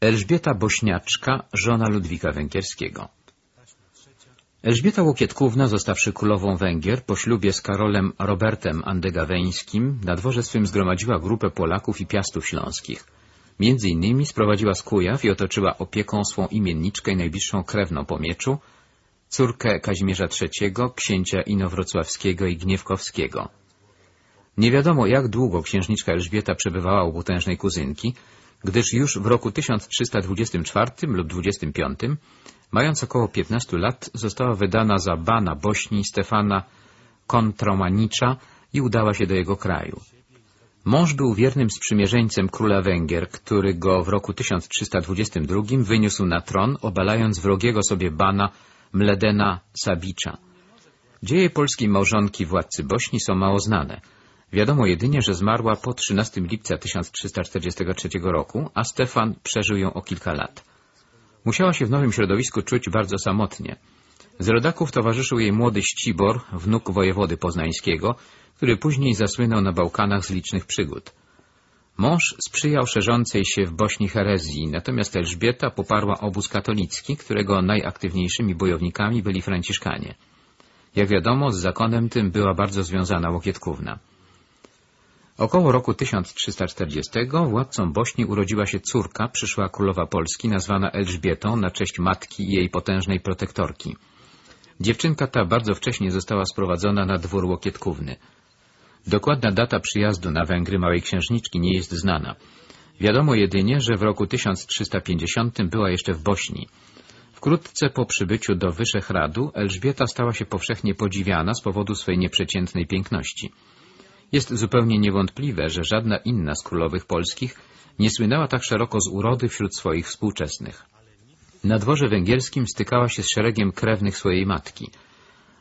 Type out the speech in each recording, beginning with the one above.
Elżbieta Bośniaczka, żona Ludwika Węgierskiego. Elżbieta Łokietkówna, zostawszy królową Węgier, po ślubie z Karolem Robertem Andegaweńskim, na dworze swym zgromadziła grupę Polaków i Piastów Śląskich. Między innymi sprowadziła z Kujaw i otoczyła opieką swą imienniczkę i najbliższą krewną po mieczu, córkę Kazimierza III, księcia Inowrocławskiego i Gniewkowskiego. Nie wiadomo, jak długo księżniczka Elżbieta przebywała u potężnej kuzynki, gdyż już w roku 1324 lub 25, mając około 15 lat, została wydana za bana Bośni Stefana Kontromanicza i udała się do jego kraju. Mąż był wiernym sprzymierzeńcem króla Węgier, który go w roku 1322 wyniósł na tron, obalając wrogiego sobie bana Mledena Sabicza. Dzieje polskiej małżonki władcy Bośni są mało znane. Wiadomo jedynie, że zmarła po 13 lipca 1343 roku, a Stefan przeżył ją o kilka lat. Musiała się w nowym środowisku czuć bardzo samotnie. Z rodaków towarzyszył jej młody Ścibor, wnuk wojewody poznańskiego, który później zasłynął na Bałkanach z licznych przygód. Mąż sprzyjał szerzącej się w Bośni herezji, natomiast Elżbieta poparła obóz katolicki, którego najaktywniejszymi bojownikami byli franciszkanie. Jak wiadomo, z zakonem tym była bardzo związana Łokietkówna. Około roku 1340 władcom Bośni urodziła się córka, przyszła królowa Polski, nazwana Elżbietą na cześć matki i jej potężnej protektorki. Dziewczynka ta bardzo wcześnie została sprowadzona na dwór Łokietkówny. Dokładna data przyjazdu na Węgry małej księżniczki nie jest znana. Wiadomo jedynie, że w roku 1350 była jeszcze w Bośni. Wkrótce po przybyciu do Wyszehradu Elżbieta stała się powszechnie podziwiana z powodu swej nieprzeciętnej piękności. Jest zupełnie niewątpliwe, że żadna inna z królowych polskich nie słynęła tak szeroko z urody wśród swoich współczesnych. Na dworze węgierskim stykała się z szeregiem krewnych swojej matki.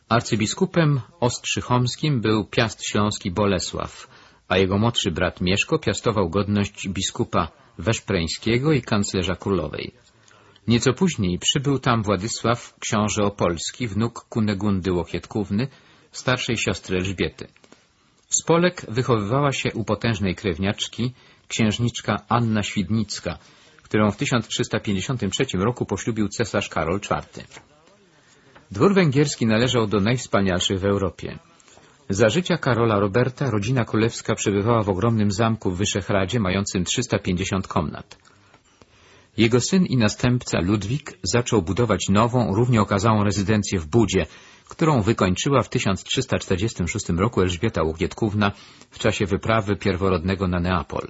Arcybiskupem ostrzychomskim był piast śląski Bolesław, a jego młodszy brat Mieszko piastował godność biskupa weszpreńskiego i kanclerza królowej. Nieco później przybył tam Władysław, książę opolski, wnuk Kunegundy Łokietkówny, starszej siostry Elżbiety. Z Polek wychowywała się u potężnej krewniaczki księżniczka Anna Świdnicka, którą w 1353 roku poślubił cesarz Karol IV. Dwór węgierski należał do najwspanialszych w Europie. Za życia Karola Roberta rodzina królewska przebywała w ogromnym zamku w Wyszehradzie mającym 350 komnat. Jego syn i następca Ludwik zaczął budować nową, równie okazałą rezydencję w Budzie, którą wykończyła w 1346 roku Elżbieta Łokietkówna w czasie wyprawy pierworodnego na Neapol.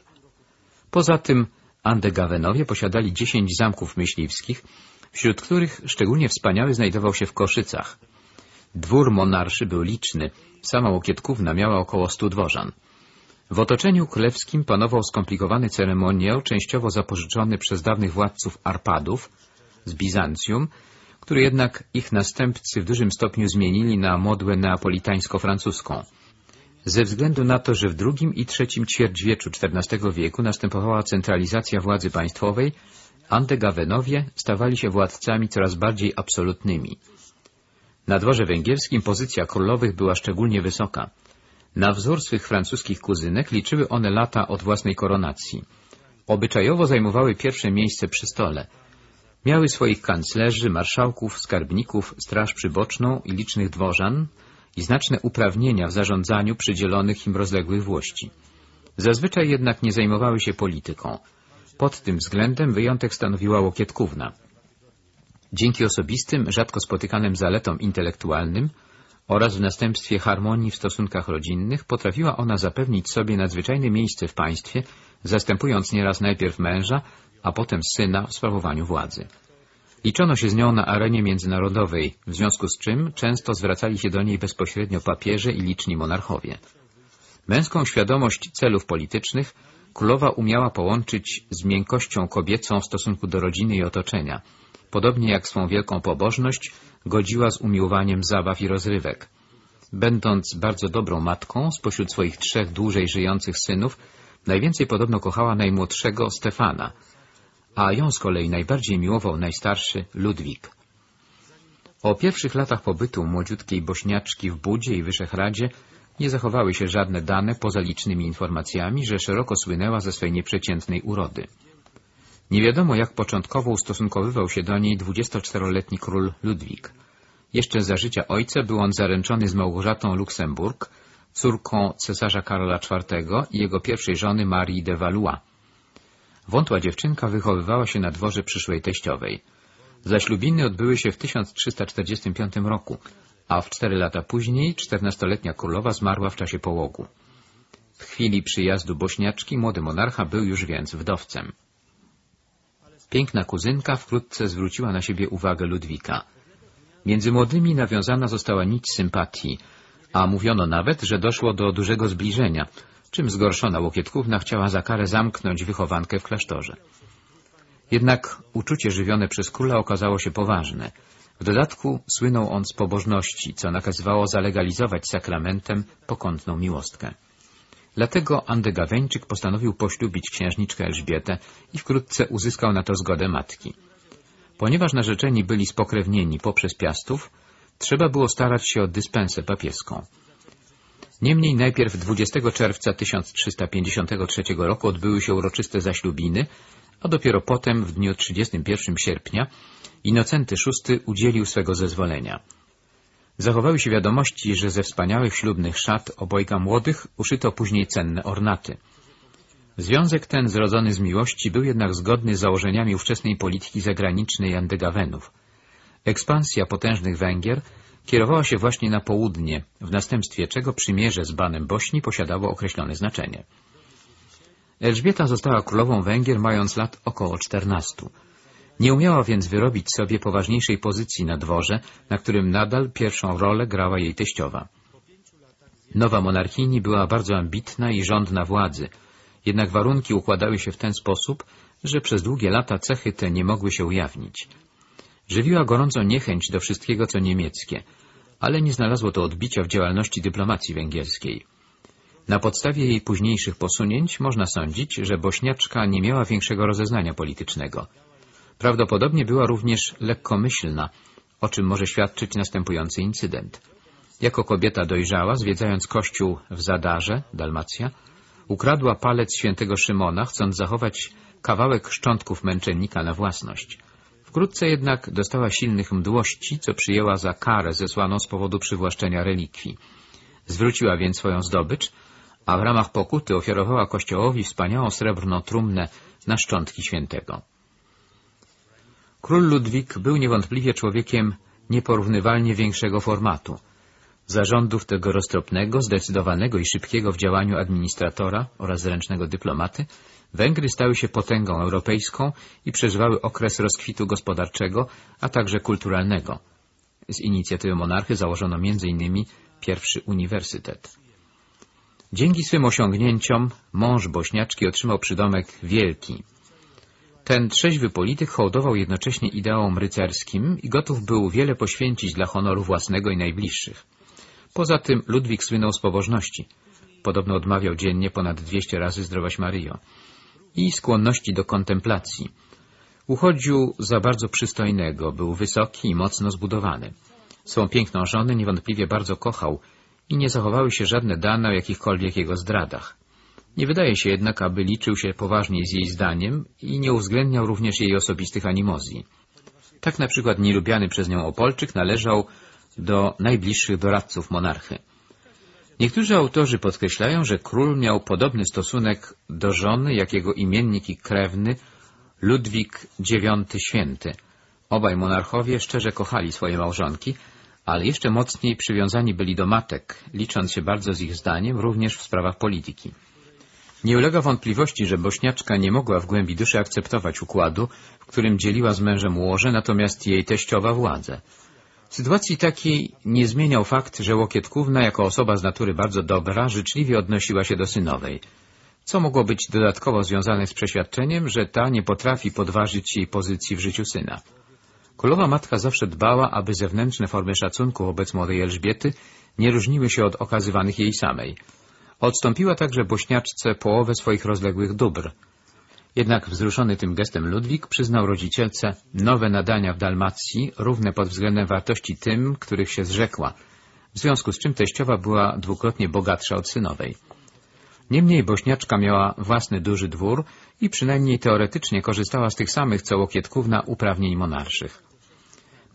Poza tym Andegawenowie posiadali dziesięć zamków myśliwskich, wśród których szczególnie wspaniały znajdował się w Koszycach. Dwór monarszy był liczny, sama Łokietkówna miała około stu dworzan. W otoczeniu królewskim panował skomplikowany ceremoniał, częściowo zapożyczony przez dawnych władców Arpadów z Bizancjum, który jednak ich następcy w dużym stopniu zmienili na modłę neapolitańsko-francuską. Ze względu na to, że w drugim i trzecim ćwierćwieczu XIV wieku następowała centralizacja władzy państwowej, Andegawenowie stawali się władcami coraz bardziej absolutnymi. Na dworze węgierskim pozycja królowych była szczególnie wysoka. Na wzór swych francuskich kuzynek liczyły one lata od własnej koronacji. Obyczajowo zajmowały pierwsze miejsce przy stole. Miały swoich kanclerzy, marszałków, skarbników, straż przyboczną i licznych dworzan i znaczne uprawnienia w zarządzaniu przydzielonych im rozległych włości. Zazwyczaj jednak nie zajmowały się polityką. Pod tym względem wyjątek stanowiła Łokietkówna. Dzięki osobistym, rzadko spotykanym zaletom intelektualnym oraz w następstwie harmonii w stosunkach rodzinnych potrafiła ona zapewnić sobie nadzwyczajne miejsce w państwie, zastępując nieraz najpierw męża, a potem syna w sprawowaniu władzy. Liczono się z nią na arenie międzynarodowej, w związku z czym często zwracali się do niej bezpośrednio papieże i liczni monarchowie. Męską świadomość celów politycznych królowa umiała połączyć z miękkością kobiecą w stosunku do rodziny i otoczenia, podobnie jak swą wielką pobożność godziła z umiłowaniem zabaw i rozrywek. Będąc bardzo dobrą matką, spośród swoich trzech dłużej żyjących synów, najwięcej podobno kochała najmłodszego Stefana, a ją z kolei najbardziej miłował najstarszy Ludwik. O pierwszych latach pobytu młodziutkiej bośniaczki w Budzie i Wyszehradzie nie zachowały się żadne dane poza licznymi informacjami, że szeroko słynęła ze swej nieprzeciętnej urody. Nie wiadomo, jak początkowo ustosunkowywał się do niej 24-letni król Ludwik. Jeszcze za życia ojca był on zaręczony z Małgorzatą Luksemburg, córką cesarza Karola IV i jego pierwszej żony Marii de Valois. Wątła dziewczynka wychowywała się na dworze przyszłej teściowej. Zaślubiny odbyły się w 1345 roku, a w cztery lata później czternastoletnia królowa zmarła w czasie połogu. W chwili przyjazdu bośniaczki młody monarcha był już więc wdowcem. Piękna kuzynka wkrótce zwróciła na siebie uwagę Ludwika. Między młodymi nawiązana została nić sympatii, a mówiono nawet, że doszło do dużego zbliżenia, czym zgorszona Łokietkówna chciała za karę zamknąć wychowankę w klasztorze. Jednak uczucie żywione przez króla okazało się poważne. W dodatku słynął on z pobożności, co nakazywało zalegalizować sakramentem pokątną miłostkę. Dlatego Andegaweńczyk postanowił poślubić księżniczkę Elżbietę i wkrótce uzyskał na to zgodę matki. Ponieważ narzeczeni byli spokrewnieni poprzez piastów, trzeba było starać się o dyspensę papieską. Niemniej najpierw 20 czerwca 1353 roku odbyły się uroczyste zaślubiny, a dopiero potem, w dniu 31 sierpnia, Inocenty VI udzielił swego zezwolenia. Zachowały się wiadomości, że ze wspaniałych ślubnych szat obojga młodych uszyto później cenne ornaty. Związek ten, zrodzony z miłości, był jednak zgodny z założeniami ówczesnej polityki zagranicznej Andegawenów. Ekspansja potężnych Węgier kierowała się właśnie na południe, w następstwie czego przymierze z Banem Bośni posiadało określone znaczenie. Elżbieta została królową Węgier mając lat około czternastu. Nie umiała więc wyrobić sobie poważniejszej pozycji na dworze, na którym nadal pierwszą rolę grała jej teściowa. Nowa monarchini była bardzo ambitna i żądna władzy, jednak warunki układały się w ten sposób, że przez długie lata cechy te nie mogły się ujawnić. Żywiła gorącą niechęć do wszystkiego, co niemieckie, ale nie znalazło to odbicia w działalności dyplomacji węgierskiej. Na podstawie jej późniejszych posunięć można sądzić, że Bośniaczka nie miała większego rozeznania politycznego. Prawdopodobnie była również lekkomyślna, o czym może świadczyć następujący incydent. Jako kobieta dojrzała, zwiedzając kościół w Zadarze, Dalmacja, ukradła palec świętego Szymona, chcąc zachować kawałek szczątków męczennika na własność. Wkrótce jednak dostała silnych mdłości, co przyjęła za karę zesłaną z powodu przywłaszczenia relikwii. Zwróciła więc swoją zdobycz, a w ramach pokuty ofiarowała kościołowi wspaniałą srebrną trumnę na szczątki świętego. Król Ludwik był niewątpliwie człowiekiem nieporównywalnie większego formatu. Zarządów tego roztropnego, zdecydowanego i szybkiego w działaniu administratora oraz zręcznego dyplomaty Węgry stały się potęgą europejską i przeżywały okres rozkwitu gospodarczego, a także kulturalnego. Z inicjatywy monarchy założono m.in. pierwszy uniwersytet. Dzięki swym osiągnięciom mąż Bośniaczki otrzymał przydomek Wielki. Ten trzeźwy polityk hołdował jednocześnie ideałom rycerskim i gotów był wiele poświęcić dla honoru własnego i najbliższych. Poza tym Ludwik słynął z pobożności. Podobno odmawiał dziennie ponad 200 razy zdrowaś Maryjo. I skłonności do kontemplacji. Uchodził za bardzo przystojnego, był wysoki i mocno zbudowany. Swą piękną żonę niewątpliwie bardzo kochał i nie zachowały się żadne dane o jakichkolwiek jego zdradach. Nie wydaje się jednak, aby liczył się poważniej z jej zdaniem i nie uwzględniał również jej osobistych animozji. Tak na przykład nielubiany przez nią Opolczyk należał do najbliższych doradców monarchy. Niektórzy autorzy podkreślają, że król miał podobny stosunek do żony, jak jego imiennik i krewny Ludwik IX Święty. Obaj monarchowie szczerze kochali swoje małżonki, ale jeszcze mocniej przywiązani byli do matek, licząc się bardzo z ich zdaniem również w sprawach polityki. Nie ulega wątpliwości, że Bośniaczka nie mogła w głębi duszy akceptować układu, w którym dzieliła z mężem łoże, natomiast jej teściowa władzę. Sytuacji takiej nie zmieniał fakt, że Łokietkówna jako osoba z natury bardzo dobra życzliwie odnosiła się do synowej, co mogło być dodatkowo związane z przeświadczeniem, że ta nie potrafi podważyć jej pozycji w życiu syna. Królowa matka zawsze dbała, aby zewnętrzne formy szacunku wobec młodej Elżbiety nie różniły się od okazywanych jej samej. Odstąpiła także bośniaczce połowę swoich rozległych dóbr. Jednak wzruszony tym gestem Ludwik przyznał rodzicielce nowe nadania w Dalmacji, równe pod względem wartości tym, których się zrzekła, w związku z czym teściowa była dwukrotnie bogatsza od synowej. Niemniej Bośniaczka miała własny duży dwór i przynajmniej teoretycznie korzystała z tych samych co Łokietkówna uprawnień monarszych.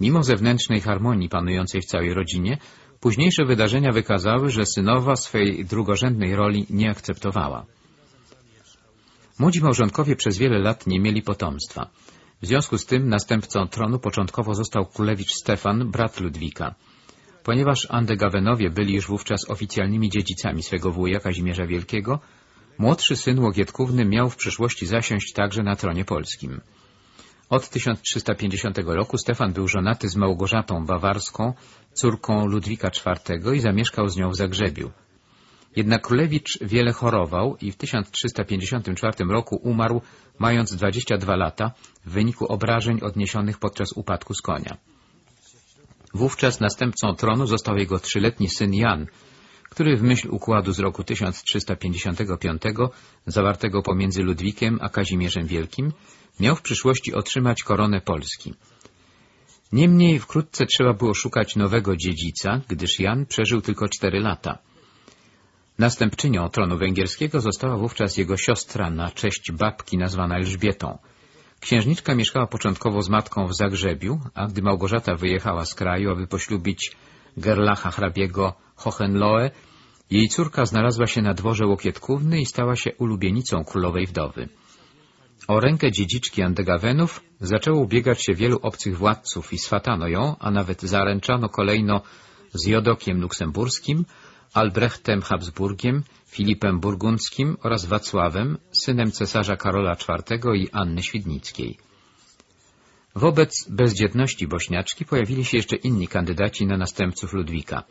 Mimo zewnętrznej harmonii panującej w całej rodzinie, późniejsze wydarzenia wykazały, że synowa swej drugorzędnej roli nie akceptowała. Młodzi małżonkowie przez wiele lat nie mieli potomstwa. W związku z tym następcą tronu początkowo został królewicz Stefan, brat Ludwika. Ponieważ Andegawenowie byli już wówczas oficjalnymi dziedzicami swego wuja Kazimierza Wielkiego, młodszy syn Łogietkówny miał w przyszłości zasiąść także na tronie polskim. Od 1350 roku Stefan był żonaty z Małgorzatą Bawarską, córką Ludwika IV i zamieszkał z nią w Zagrzebiu. Jednak królewicz wiele chorował i w 1354 roku umarł, mając 22 lata, w wyniku obrażeń odniesionych podczas upadku z konia. Wówczas następcą tronu został jego trzyletni syn Jan, który w myśl układu z roku 1355 zawartego pomiędzy Ludwikiem a Kazimierzem Wielkim miał w przyszłości otrzymać koronę Polski. Niemniej wkrótce trzeba było szukać nowego dziedzica, gdyż Jan przeżył tylko cztery lata. Następczynią tronu węgierskiego została wówczas jego siostra na cześć babki nazwana Elżbietą. Księżniczka mieszkała początkowo z matką w Zagrzebiu, a gdy Małgorzata wyjechała z kraju, aby poślubić Gerlacha hrabiego Hohenlohe, jej córka znalazła się na dworze Łokietkówny i stała się ulubienicą królowej wdowy. O rękę dziedziczki Andegawenów zaczęło ubiegać się wielu obcych władców i swatano ją, a nawet zaręczano kolejno z Jodokiem Luksemburskim, Albrechtem Habsburgiem, Filipem Burgundzkim oraz Wacławem, synem cesarza Karola IV i Anny Świdnickiej. Wobec bezdzietności bośniaczki pojawili się jeszcze inni kandydaci na następców Ludwika.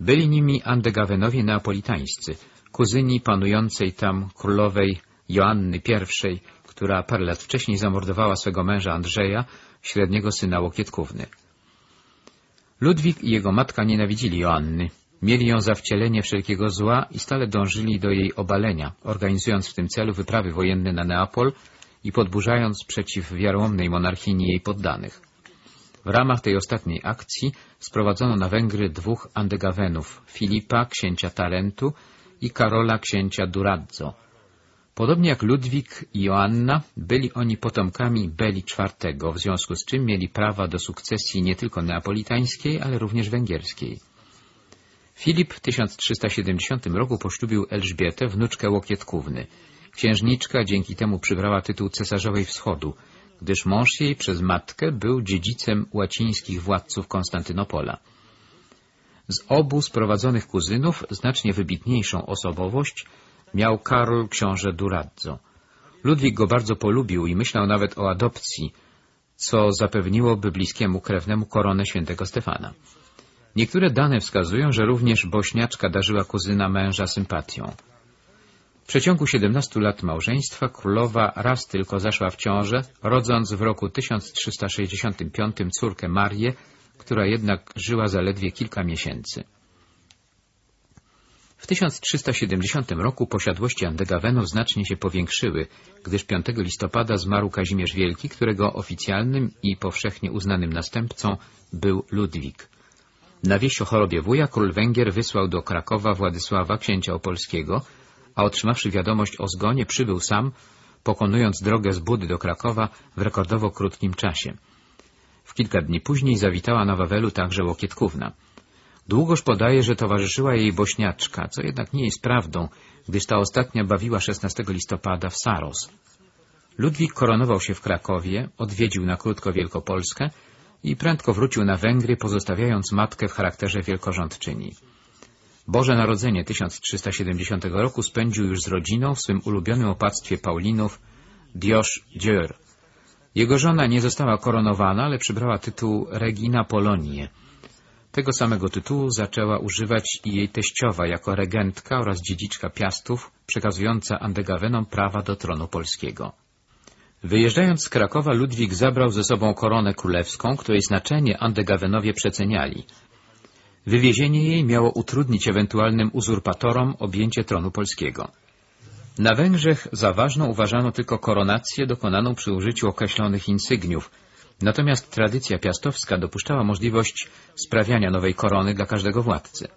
Byli nimi Andegawenowie neapolitańscy, kuzyni panującej tam królowej Joanny I, która parę lat wcześniej zamordowała swego męża Andrzeja, średniego syna Łokietkówny. Ludwik i jego matka nienawidzili Joanny, Mieli ją za wcielenie wszelkiego zła i stale dążyli do jej obalenia, organizując w tym celu wyprawy wojenne na Neapol i podburzając przeciw wiaromnej monarchini jej poddanych. W ramach tej ostatniej akcji sprowadzono na Węgry dwóch Andegawenów, Filipa, księcia Talentu i Karola, księcia Durazzo. Podobnie jak Ludwik i Joanna, byli oni potomkami Beli IV, w związku z czym mieli prawa do sukcesji nie tylko neapolitańskiej, ale również węgierskiej. Filip w 1370 roku poślubił Elżbietę, wnuczkę Łokietkówny. Księżniczka dzięki temu przybrała tytuł cesarzowej wschodu, gdyż mąż jej przez matkę był dziedzicem łacińskich władców Konstantynopola. Z obu sprowadzonych kuzynów znacznie wybitniejszą osobowość miał Karol książę Durazzo. Ludwik go bardzo polubił i myślał nawet o adopcji, co zapewniłoby bliskiemu krewnemu koronę świętego Stefana. Niektóre dane wskazują, że również Bośniaczka darzyła kuzyna męża sympatią. W przeciągu 17 lat małżeństwa królowa raz tylko zaszła w ciążę, rodząc w roku 1365 córkę Marię, która jednak żyła zaledwie kilka miesięcy. W 1370 roku posiadłości Andegawenów znacznie się powiększyły, gdyż 5 listopada zmarł Kazimierz Wielki, którego oficjalnym i powszechnie uznanym następcą był Ludwik. Na wieść o chorobie wuja król Węgier wysłał do Krakowa Władysława, księcia opolskiego, a otrzymawszy wiadomość o zgonie, przybył sam, pokonując drogę z Budy do Krakowa w rekordowo krótkim czasie. W kilka dni później zawitała na Wawelu także Łokietkówna. Długoż podaje, że towarzyszyła jej bośniaczka, co jednak nie jest prawdą, gdyż ta ostatnia bawiła 16 listopada w Saros. Ludwik koronował się w Krakowie, odwiedził na krótko Wielkopolskę, i prędko wrócił na Węgry, pozostawiając matkę w charakterze wielkorządczyni. Boże Narodzenie 1370 roku spędził już z rodziną w swym ulubionym opactwie Paulinów Diosz Dior. Jego żona nie została koronowana, ale przybrała tytuł Regina Polonie. Tego samego tytułu zaczęła używać i jej teściowa jako regentka oraz dziedziczka Piastów, przekazująca Andegawenom prawa do tronu polskiego. Wyjeżdżając z Krakowa, Ludwik zabrał ze sobą koronę królewską, której znaczenie Andegawenowie przeceniali. Wywiezienie jej miało utrudnić ewentualnym uzurpatorom objęcie tronu polskiego. Na Węgrzech za ważną uważano tylko koronację dokonaną przy użyciu określonych insygniów, natomiast tradycja piastowska dopuszczała możliwość sprawiania nowej korony dla każdego władcy.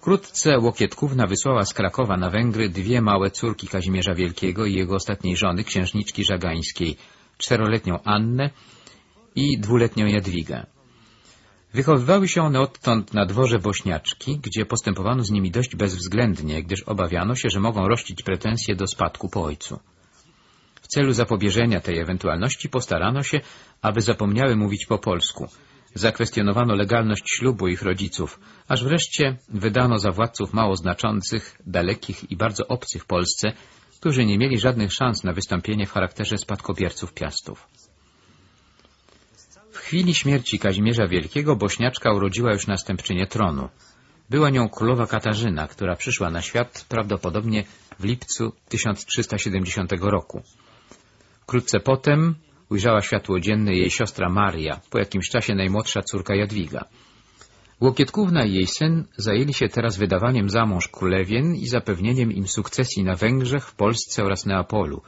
Wkrótce Łokietkówna wysłała z Krakowa na Węgry dwie małe córki Kazimierza Wielkiego i jego ostatniej żony, księżniczki żagańskiej, czteroletnią Annę i dwuletnią Jadwigę. Wychowywały się one odtąd na dworze Bośniaczki, gdzie postępowano z nimi dość bezwzględnie, gdyż obawiano się, że mogą rościć pretensje do spadku po ojcu. W celu zapobieżenia tej ewentualności postarano się, aby zapomniały mówić po polsku. Zakwestionowano legalność ślubu ich rodziców, aż wreszcie wydano za władców mało znaczących, dalekich i bardzo obcych Polsce, którzy nie mieli żadnych szans na wystąpienie w charakterze spadkobierców piastów. W chwili śmierci Kazimierza Wielkiego Bośniaczka urodziła już następczynię tronu. Była nią królowa Katarzyna, która przyszła na świat prawdopodobnie w lipcu 1370 roku. Wkrótce potem ujrzała światło dzienne jej siostra Maria, po jakimś czasie najmłodsza córka Jadwiga. Łokietkówna i jej syn zajęli się teraz wydawaniem za mąż królewien i zapewnieniem im sukcesji na Węgrzech, w Polsce oraz Neapolu,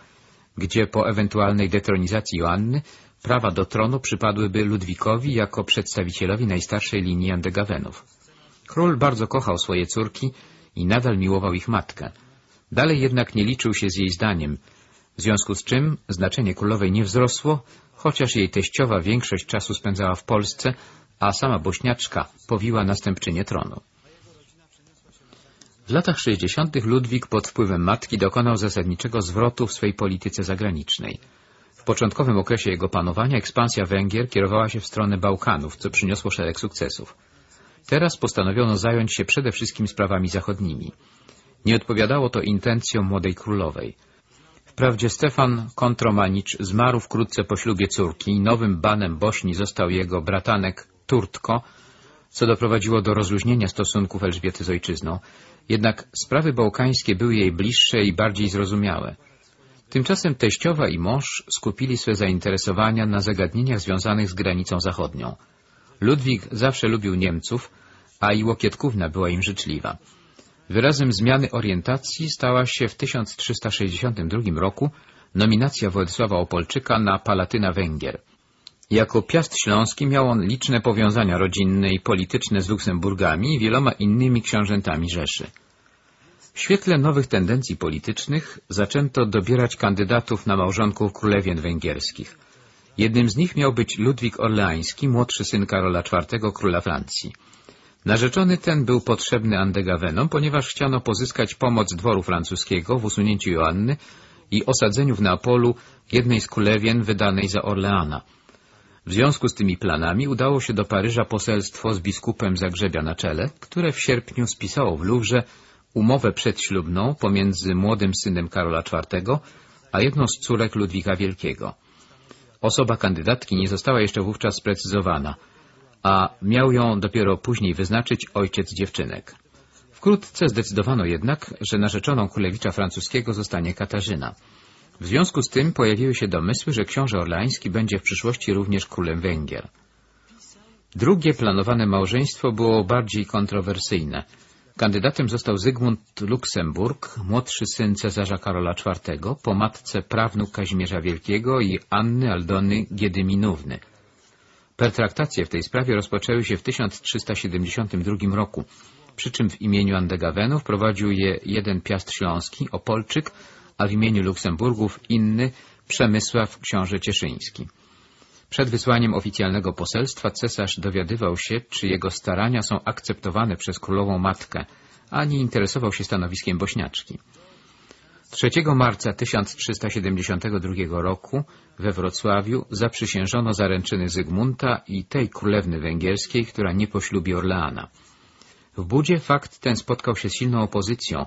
gdzie po ewentualnej detronizacji Joanny prawa do tronu przypadłyby Ludwikowi jako przedstawicielowi najstarszej linii Andegawenów. Król bardzo kochał swoje córki i nadal miłował ich matkę. Dalej jednak nie liczył się z jej zdaniem, w związku z czym znaczenie królowej nie wzrosło, chociaż jej teściowa większość czasu spędzała w Polsce, a sama Bośniaczka powiła następczynię tronu. W latach 60. Ludwik pod wpływem matki dokonał zasadniczego zwrotu w swej polityce zagranicznej. W początkowym okresie jego panowania ekspansja Węgier kierowała się w stronę Bałkanów, co przyniosło szereg sukcesów. Teraz postanowiono zająć się przede wszystkim sprawami zachodnimi. Nie odpowiadało to intencjom młodej królowej. Wprawdzie Stefan Kontromanicz zmarł wkrótce po ślubie córki i nowym banem Bośni został jego bratanek Turtko, co doprowadziło do rozluźnienia stosunków Elżbiety z ojczyzną. Jednak sprawy bałkańskie były jej bliższe i bardziej zrozumiałe. Tymczasem teściowa i mąż skupili swe zainteresowania na zagadnieniach związanych z granicą zachodnią. Ludwik zawsze lubił Niemców, a i Łokietkówna była im życzliwa. Wyrazem zmiany orientacji stała się w 1362 roku nominacja Władysława Opolczyka na Palatyna Węgier. Jako Piast Śląski miał on liczne powiązania rodzinne i polityczne z Luksemburgami i wieloma innymi książętami Rzeszy. W świetle nowych tendencji politycznych zaczęto dobierać kandydatów na małżonków królewien węgierskich. Jednym z nich miał być Ludwik Orleański, młodszy syn Karola IV, króla Francji. Narzeczony ten był potrzebny Andegawenom, ponieważ chciano pozyskać pomoc dworu francuskiego w usunięciu Joanny i osadzeniu w Neapolu jednej z królewien wydanej za Orleana. W związku z tymi planami udało się do Paryża poselstwo z biskupem Zagrzebia na czele, które w sierpniu spisało w Luwrze umowę przedślubną pomiędzy młodym synem Karola IV a jedną z córek Ludwika Wielkiego. Osoba kandydatki nie została jeszcze wówczas sprecyzowana, a miał ją dopiero później wyznaczyć ojciec dziewczynek. Wkrótce zdecydowano jednak, że narzeczoną królewicza francuskiego zostanie Katarzyna. W związku z tym pojawiły się domysły, że książę Orleański będzie w przyszłości również królem Węgier. Drugie planowane małżeństwo było bardziej kontrowersyjne. Kandydatem został Zygmunt Luksemburg, młodszy syn cesarza Karola IV, po matce prawnuk Kazimierza Wielkiego i Anny Aldony Giedyminówny. Pertraktacje w tej sprawie rozpoczęły się w 1372 roku, przy czym w imieniu Andegawenów prowadził je jeden piast śląski, Opolczyk, a w imieniu Luksemburgów inny, Przemysław książę Cieszyński. Przed wysłaniem oficjalnego poselstwa cesarz dowiadywał się, czy jego starania są akceptowane przez królową matkę, a nie interesował się stanowiskiem bośniaczki. 3 marca 1372 roku we Wrocławiu zaprzysiężono zaręczyny Zygmunta i tej królewny węgierskiej, która nie poślubi Orleana. W Budzie fakt ten spotkał się z silną opozycją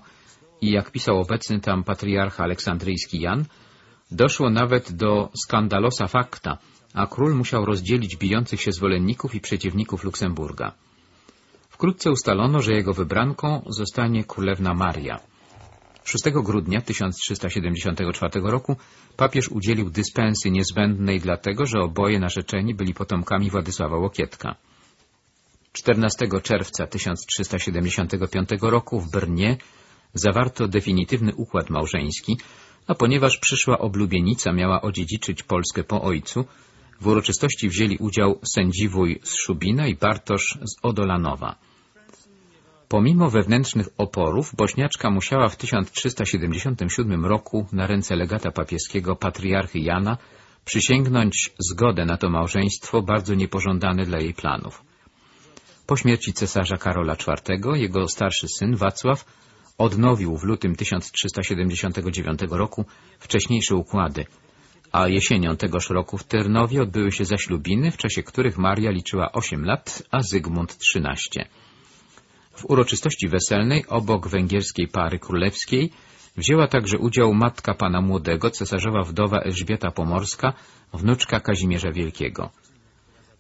i, jak pisał obecny tam patriarcha aleksandryjski Jan, doszło nawet do skandalosa fakta, a król musiał rozdzielić bijących się zwolenników i przeciwników Luksemburga. Wkrótce ustalono, że jego wybranką zostanie królewna Maria. 6 grudnia 1374 roku papież udzielił dyspensy niezbędnej dlatego, że oboje narzeczeni byli potomkami Władysława Łokietka. 14 czerwca 1375 roku w Brnie zawarto definitywny układ małżeński, a ponieważ przyszła oblubienica miała odziedziczyć Polskę po ojcu, w uroczystości wzięli udział sędziwój z Szubina i Bartosz z Odolanowa. Pomimo wewnętrznych oporów, Bośniaczka musiała w 1377 roku na ręce legata papieskiego patriarchy Jana przysięgnąć zgodę na to małżeństwo bardzo niepożądane dla jej planów. Po śmierci cesarza Karola IV jego starszy syn Wacław odnowił w lutym 1379 roku wcześniejsze układy, a jesienią tegoż roku w Ternowie odbyły się zaślubiny, w czasie których Maria liczyła 8 lat, a Zygmunt 13. W uroczystości weselnej obok węgierskiej pary królewskiej wzięła także udział matka pana młodego, cesarzowa wdowa Elżbieta Pomorska, wnuczka Kazimierza Wielkiego.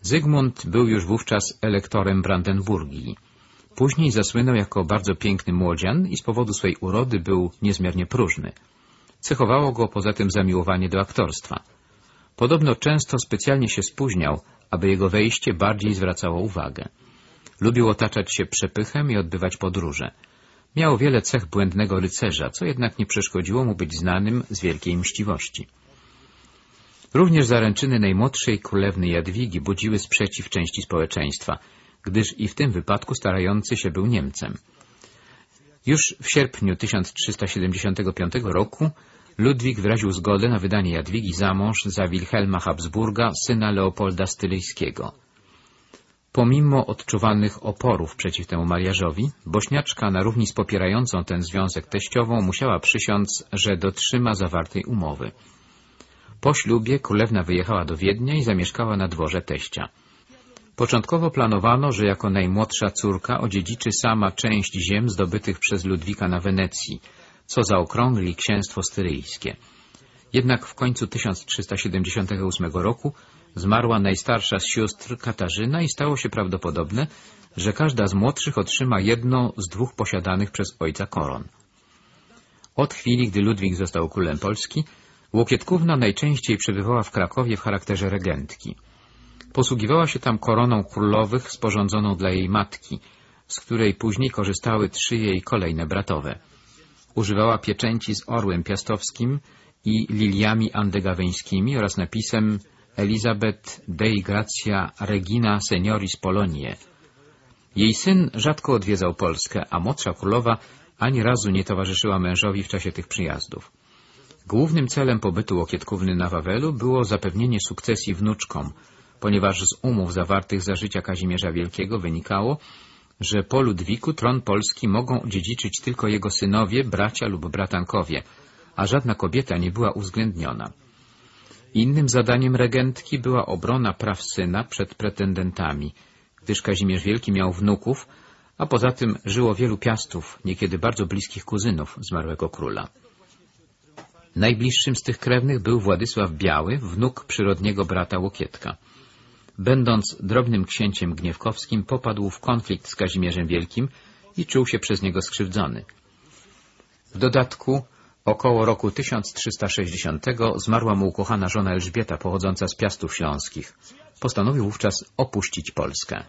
Zygmunt był już wówczas elektorem Brandenburgii. Później zasłynął jako bardzo piękny młodzian i z powodu swej urody był niezmiernie próżny. Cechowało go poza tym zamiłowanie do aktorstwa. Podobno często specjalnie się spóźniał, aby jego wejście bardziej zwracało uwagę. Lubił otaczać się przepychem i odbywać podróże. Miał wiele cech błędnego rycerza, co jednak nie przeszkodziło mu być znanym z wielkiej mściwości. Również zaręczyny najmłodszej królewny Jadwigi budziły sprzeciw części społeczeństwa, gdyż i w tym wypadku starający się był Niemcem. Już w sierpniu 1375 roku Ludwik wyraził zgodę na wydanie Jadwigi za mąż za Wilhelma Habsburga, syna Leopolda Stylijskiego. Pomimo odczuwanych oporów przeciw temu mariażowi, Bośniaczka na równi z popierającą ten związek teściową musiała przysiąc, że dotrzyma zawartej umowy. Po ślubie królewna wyjechała do Wiednia i zamieszkała na dworze teścia. Początkowo planowano, że jako najmłodsza córka odziedziczy sama część ziem zdobytych przez Ludwika na Wenecji, co zaokrągli księstwo styryjskie. Jednak w końcu 1378 roku zmarła najstarsza z sióstr Katarzyna i stało się prawdopodobne, że każda z młodszych otrzyma jedną z dwóch posiadanych przez ojca koron. Od chwili, gdy Ludwik został królem Polski, Łokietkówna najczęściej przebywała w Krakowie w charakterze regentki. Posługiwała się tam koroną królowych sporządzoną dla jej matki, z której później korzystały trzy jej kolejne bratowe. Używała pieczęci z orłem piastowskim i liliami andegaweńskimi oraz napisem Elizabeth Dei Gracia Regina Senioris Polonie. Jej syn rzadko odwiedzał Polskę, a młodsza królowa ani razu nie towarzyszyła mężowi w czasie tych przyjazdów. Głównym celem pobytu Łokietkówny na Wawelu było zapewnienie sukcesji wnuczkom, ponieważ z umów zawartych za życia Kazimierza Wielkiego wynikało, że po Ludwiku tron polski mogą dziedziczyć tylko jego synowie, bracia lub bratankowie, a żadna kobieta nie była uwzględniona. Innym zadaniem regentki była obrona praw syna przed pretendentami, gdyż Kazimierz Wielki miał wnuków, a poza tym żyło wielu piastów, niekiedy bardzo bliskich kuzynów zmarłego króla. Najbliższym z tych krewnych był Władysław Biały, wnuk przyrodniego brata Łokietka. Będąc drobnym księciem gniewkowskim, popadł w konflikt z Kazimierzem Wielkim i czuł się przez niego skrzywdzony. W dodatku około roku 1360 zmarła mu ukochana żona Elżbieta, pochodząca z Piastów Śląskich. Postanowił wówczas opuścić Polskę.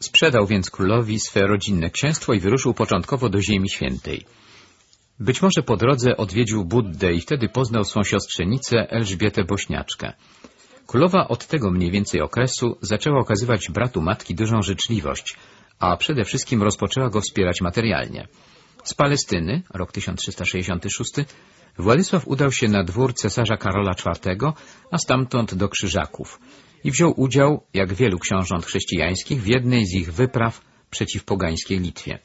Sprzedał więc królowi swe rodzinne księstwo i wyruszył początkowo do Ziemi Świętej. Być może po drodze odwiedził Buddę i wtedy poznał swą siostrzenicę Elżbietę Bośniaczkę. Królowa od tego mniej więcej okresu zaczęła okazywać bratu matki dużą życzliwość, a przede wszystkim rozpoczęła go wspierać materialnie. Z Palestyny, rok 1366, Władysław udał się na dwór cesarza Karola IV, a stamtąd do Krzyżaków i wziął udział, jak wielu książąt chrześcijańskich, w jednej z ich wypraw przeciw pogańskiej Litwie.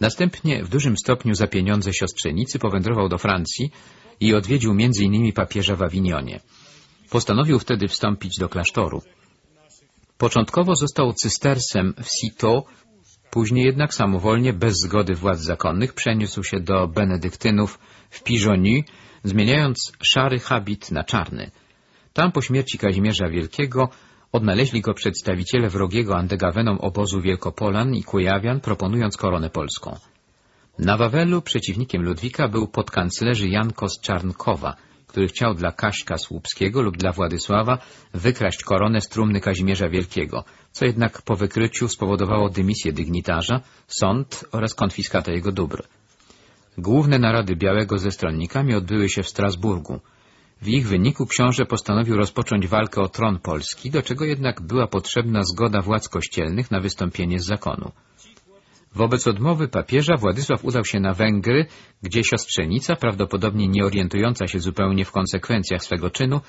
Następnie w dużym stopniu za pieniądze siostrzenicy powędrował do Francji i odwiedził m.in. papieża w Awinionie. Postanowił wtedy wstąpić do klasztoru. Początkowo został cystersem w Citeaux, później jednak samowolnie, bez zgody władz zakonnych, przeniósł się do benedyktynów w Pigeonu, zmieniając szary habit na czarny. Tam po śmierci Kazimierza Wielkiego Odnaleźli go przedstawiciele wrogiego Andegawenom obozu Wielkopolan i Kujawian, proponując koronę polską. Na Wawelu przeciwnikiem Ludwika był podkanclerzy Janko z Czarnkowa, który chciał dla Kaśka Słupskiego lub dla Władysława wykraść koronę z trumny Kazimierza Wielkiego, co jednak po wykryciu spowodowało dymisję dygnitarza, sąd oraz konfiskatę jego dóbr. Główne narady Białego ze stronnikami odbyły się w Strasburgu. W ich wyniku książę postanowił rozpocząć walkę o tron polski, do czego jednak była potrzebna zgoda władz kościelnych na wystąpienie z zakonu. Wobec odmowy papieża Władysław udał się na Węgry, gdzie siostrzenica, prawdopodobnie nie orientująca się zupełnie w konsekwencjach swego czynu,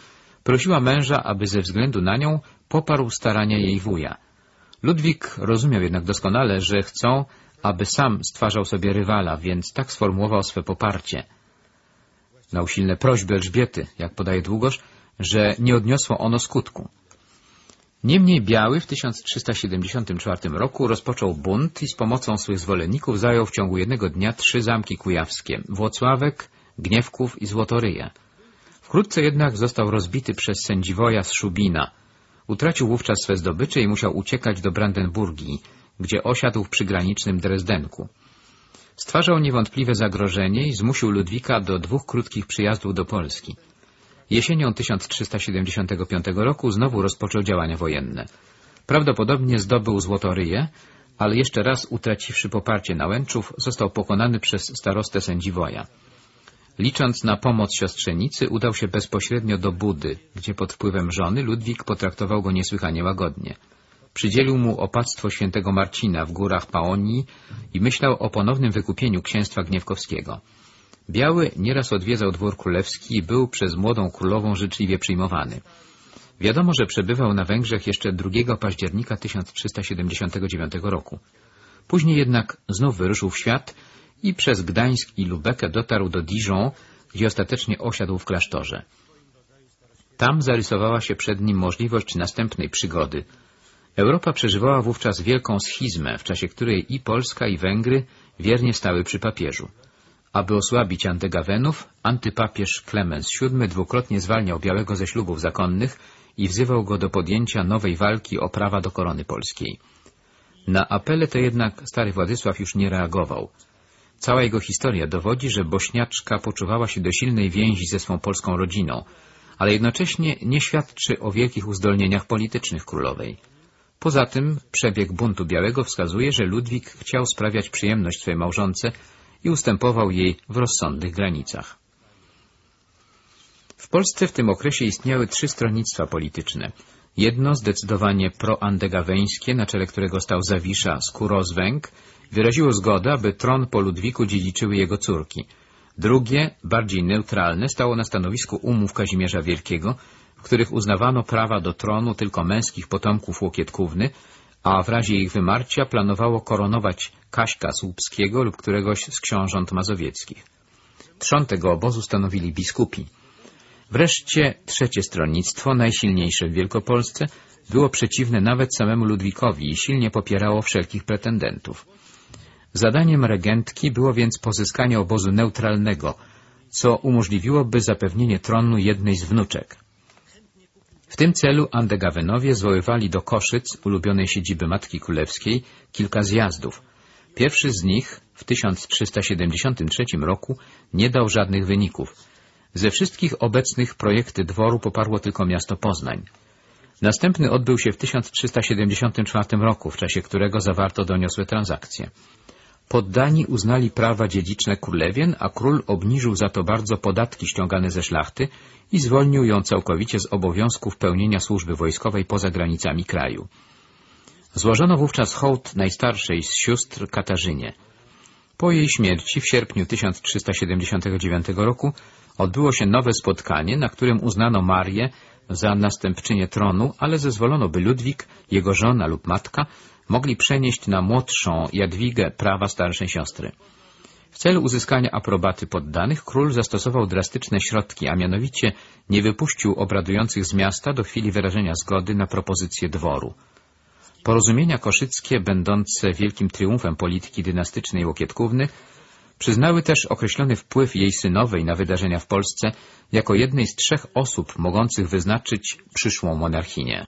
prosiła męża, aby ze względu na nią poparł starania jej wuja. Ludwik rozumiał jednak doskonale, że chcą, aby sam stwarzał sobie rywala, więc tak sformułował swe poparcie. Na usilne prośby Elżbiety, jak podaje Długosz, że nie odniosło ono skutku. Niemniej Biały w 1374 roku rozpoczął bunt i z pomocą swych zwolenników zajął w ciągu jednego dnia trzy zamki kujawskie — Włocławek, Gniewków i Złotoryja. Wkrótce jednak został rozbity przez sędziwoja z Szubina. Utracił wówczas swe zdobycze i musiał uciekać do Brandenburgii, gdzie osiadł w przygranicznym Drezdenku. Stwarzał niewątpliwe zagrożenie i zmusił Ludwika do dwóch krótkich przyjazdów do Polski. Jesienią 1375 roku znowu rozpoczął działania wojenne. Prawdopodobnie zdobył Złotoryję, ale jeszcze raz utraciwszy poparcie Nałęczów, został pokonany przez starostę sędziwoja. Licząc na pomoc siostrzenicy, udał się bezpośrednio do Budy, gdzie pod wpływem żony Ludwik potraktował go niesłychanie łagodnie. Przydzielił mu opactwo świętego Marcina w górach Paonii i myślał o ponownym wykupieniu księstwa gniewkowskiego. Biały nieraz odwiedzał dwór królewski i był przez młodą królową życzliwie przyjmowany. Wiadomo, że przebywał na Węgrzech jeszcze 2 października 1379 roku. Później jednak znów wyruszył w świat i przez Gdańsk i Lubekę dotarł do Dijon, gdzie ostatecznie osiadł w klasztorze. Tam zarysowała się przed nim możliwość następnej przygody. Europa przeżywała wówczas wielką schizmę, w czasie której i Polska, i Węgry wiernie stały przy papieżu. Aby osłabić antygawenów, antypapież Klemens VII dwukrotnie zwalniał Białego ze ślubów zakonnych i wzywał go do podjęcia nowej walki o prawa do korony polskiej. Na apele te jednak stary Władysław już nie reagował. Cała jego historia dowodzi, że Bośniaczka poczuwała się do silnej więzi ze swą polską rodziną, ale jednocześnie nie świadczy o wielkich uzdolnieniach politycznych królowej. Poza tym przebieg buntu białego wskazuje, że Ludwik chciał sprawiać przyjemność swojej małżonce i ustępował jej w rozsądnych granicach. W Polsce w tym okresie istniały trzy stronnictwa polityczne. Jedno zdecydowanie proandegaweńskie, na czele którego stał Zawisza Skórozwęg, wyraziło zgodę, aby tron po Ludwiku dziedziczyły jego córki. Drugie, bardziej neutralne, stało na stanowisku umów Kazimierza Wielkiego, w których uznawano prawa do tronu tylko męskich potomków Łokietkówny, a w razie ich wymarcia planowało koronować Kaśka Słupskiego lub któregoś z książąt mazowieckich. Trzon tego obozu stanowili biskupi. Wreszcie trzecie stronnictwo, najsilniejsze w Wielkopolsce, było przeciwne nawet samemu Ludwikowi i silnie popierało wszelkich pretendentów. Zadaniem regentki było więc pozyskanie obozu neutralnego, co umożliwiłoby zapewnienie tronu jednej z wnuczek. W tym celu Andegawenowie zwoływali do Koszyc, ulubionej siedziby Matki Królewskiej, kilka zjazdów. Pierwszy z nich w 1373 roku nie dał żadnych wyników. Ze wszystkich obecnych projekty dworu poparło tylko miasto Poznań. Następny odbył się w 1374 roku, w czasie którego zawarto doniosłe transakcje. Poddani uznali prawa dziedziczne królewien, a król obniżył za to bardzo podatki ściągane ze szlachty i zwolnił ją całkowicie z obowiązków pełnienia służby wojskowej poza granicami kraju. Złożono wówczas hołd najstarszej z sióstr Katarzynie. Po jej śmierci w sierpniu 1379 roku odbyło się nowe spotkanie, na którym uznano Marię za następczynię tronu, ale zezwolono, by Ludwik, jego żona lub matka mogli przenieść na młodszą Jadwigę prawa starszej siostry. W celu uzyskania aprobaty poddanych król zastosował drastyczne środki, a mianowicie nie wypuścił obradujących z miasta do chwili wyrażenia zgody na propozycję dworu. Porozumienia koszyckie, będące wielkim triumfem polityki dynastycznej Łokietkówny, przyznały też określony wpływ jej synowej na wydarzenia w Polsce jako jednej z trzech osób mogących wyznaczyć przyszłą monarchinię.